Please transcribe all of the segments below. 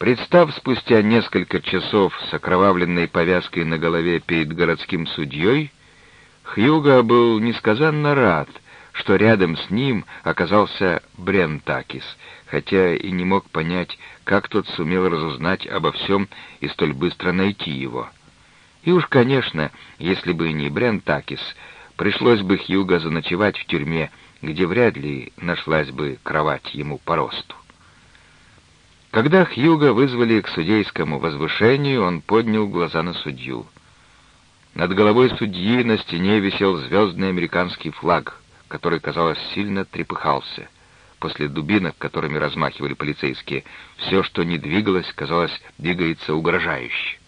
Представ спустя несколько часов с окровавленной повязкой на голове перед городским судьей, Хьюго был несказанно рад, что рядом с ним оказался Брентакис, хотя и не мог понять, как тот сумел разузнать обо всем и столь быстро найти его. И уж, конечно, если бы не Брентакис, пришлось бы Хьюго заночевать в тюрьме, где вряд ли нашлась бы кровать ему по росту. Когда Хьюга вызвали к судейскому возвышению, он поднял глаза на судью. Над головой судьи на стене висел звездный американский флаг, который, казалось, сильно трепыхался. После дубинок, которыми размахивали полицейские, все, что не двигалось, казалось, двигается угрожающе.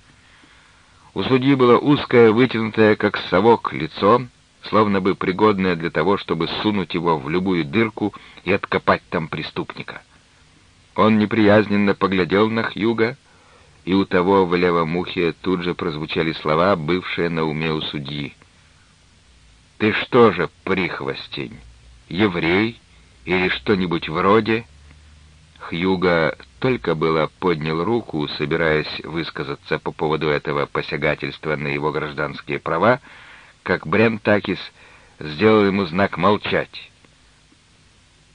У судьи было узкое, вытянутое, как совок, лицо, словно бы пригодное для того, чтобы сунуть его в любую дырку и откопать там преступника. Он неприязненно поглядел на Хьюга, и у того в левом ухе тут же прозвучали слова, бывшие на уме у судьи. «Ты что же, прихвостень, еврей или что-нибудь вроде?» Хьюга только было поднял руку, собираясь высказаться по поводу этого посягательства на его гражданские права, как Брентакис сделал ему знак молчать.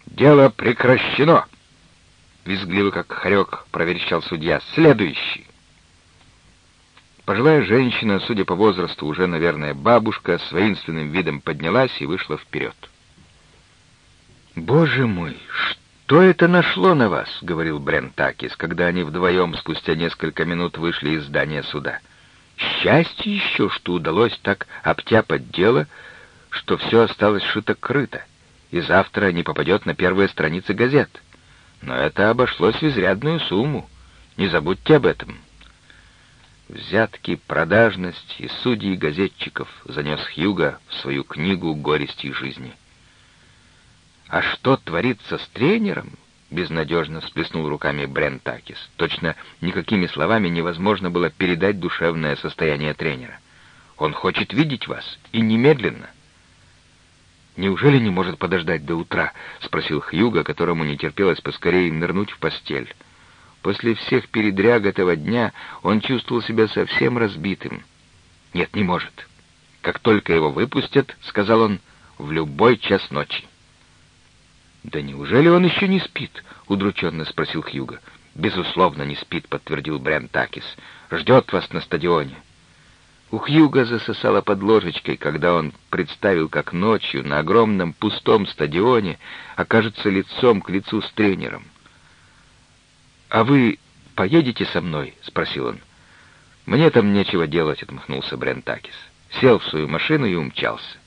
«Дело прекращено!» Визгливо, как хорек, проверещал судья. «Следующий!» Пожилая женщина, судя по возрасту, уже, наверное, бабушка, с воинственным видом поднялась и вышла вперед. «Боже мой, что это нашло на вас?» — говорил Брентакис, когда они вдвоем спустя несколько минут вышли из здания суда. «Счастье еще, что удалось так обтяпать дело, что все осталось шито-крыто, и завтра не попадет на первые страницы газет». Но это обошлось в изрядную сумму. Не забудьте об этом. Взятки, продажность и судьи газетчиков занес Хьюга в свою книгу «Горести жизни». «А что творится с тренером?» — безнадежно всплеснул руками Брентакис. Точно никакими словами невозможно было передать душевное состояние тренера. «Он хочет видеть вас, и немедленно». «Неужели не может подождать до утра?» — спросил Хьюга, которому не терпелось поскорее нырнуть в постель. После всех передряг этого дня он чувствовал себя совсем разбитым. «Нет, не может. Как только его выпустят, — сказал он, — в любой час ночи». «Да неужели он еще не спит?» — удрученно спросил Хьюга. «Безусловно, не спит», — подтвердил Брент. «Ждет вас на стадионе». У Хьюга засосало под ложечкой, когда он представил, как ночью на огромном пустом стадионе окажется лицом к лицу с тренером. «А вы поедете со мной?» — спросил он. «Мне там нечего делать», — отмахнулся Брентакис. Сел в свою машину и умчался.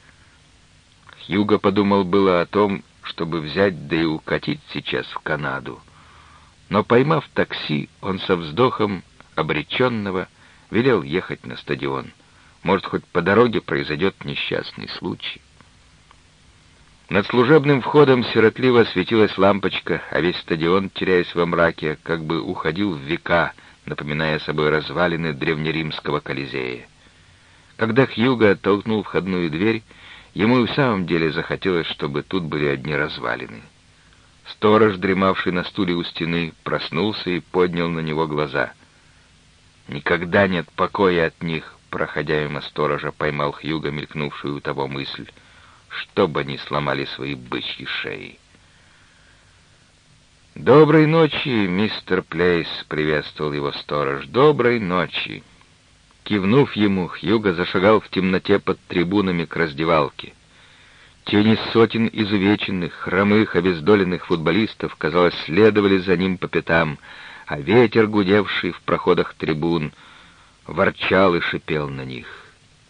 Хьюго подумал было о том, чтобы взять да и укатить сейчас в Канаду. Но, поймав такси, он со вздохом обреченного велел ехать на стадион. Может, хоть по дороге произойдет несчастный случай. Над служебным входом сиротливо светилась лампочка, а весь стадион, теряясь во мраке, как бы уходил в века, напоминая собой развалины древнеримского Колизея. Когда Хьюго оттолкнул входную дверь, ему и в самом деле захотелось, чтобы тут были одни развалины. Сторож, дремавший на стуле у стены, проснулся и поднял на него глаза. Никогда нет покоя от них, проходя мимо сторожа, поймал Хьюга мелькнувшую у того мысль, чтобы они сломали свои бычьи шеи. «Доброй ночи, мистер Плейс!» — приветствовал его сторож. «Доброй ночи!» Кивнув ему, Хьюга зашагал в темноте под трибунами к раздевалке. Тени сотен изувеченных, хромых, обездоленных футболистов, казалось, следовали за ним по пятам — а ветер, гудевший в проходах трибун, ворчал и шипел на них.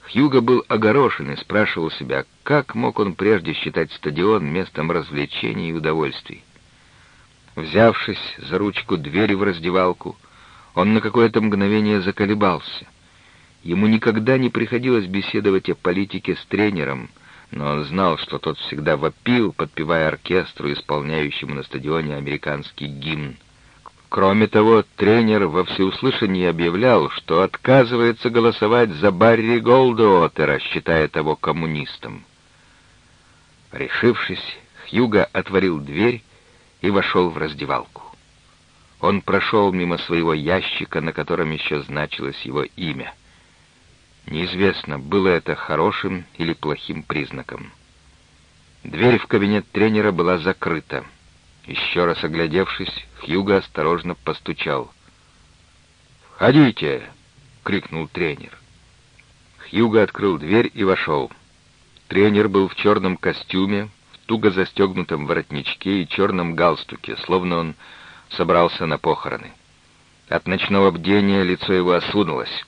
Хьюго был огорошен и спрашивал себя, как мог он прежде считать стадион местом развлечений и удовольствий. Взявшись за ручку двери в раздевалку, он на какое-то мгновение заколебался. Ему никогда не приходилось беседовать о политике с тренером, но он знал, что тот всегда вопил, подпевая оркестру, исполняющему на стадионе американский гимн. Кроме того, тренер во всеуслышание объявлял, что отказывается голосовать за Барри Голдуотера, считая того коммунистом. Решившись, Хьюга отворил дверь и вошел в раздевалку. Он прошел мимо своего ящика, на котором еще значилось его имя. Неизвестно, было это хорошим или плохим признаком. Дверь в кабинет тренера была закрыта. Еще раз оглядевшись, Хьюго осторожно постучал. «Входите!» — крикнул тренер. Хьюго открыл дверь и вошел. Тренер был в черном костюме, в туго застегнутом воротничке и черном галстуке, словно он собрался на похороны. От ночного бдения лицо его осунулось.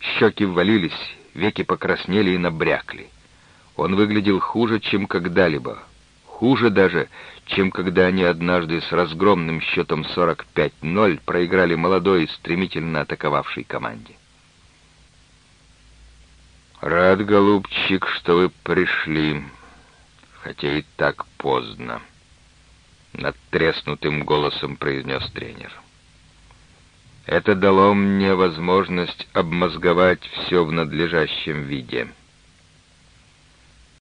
Щеки ввалились, веки покраснели и набрякли. Он выглядел хуже, чем когда-либо. Хуже даже, чем когда они однажды с разгромным счетом 45-0 проиграли молодой, стремительно атаковавшей команде. «Рад, голубчик, что вы пришли, хотя и так поздно», — над треснутым голосом произнес тренер. Это дало мне возможность обмозговать все в надлежащем виде.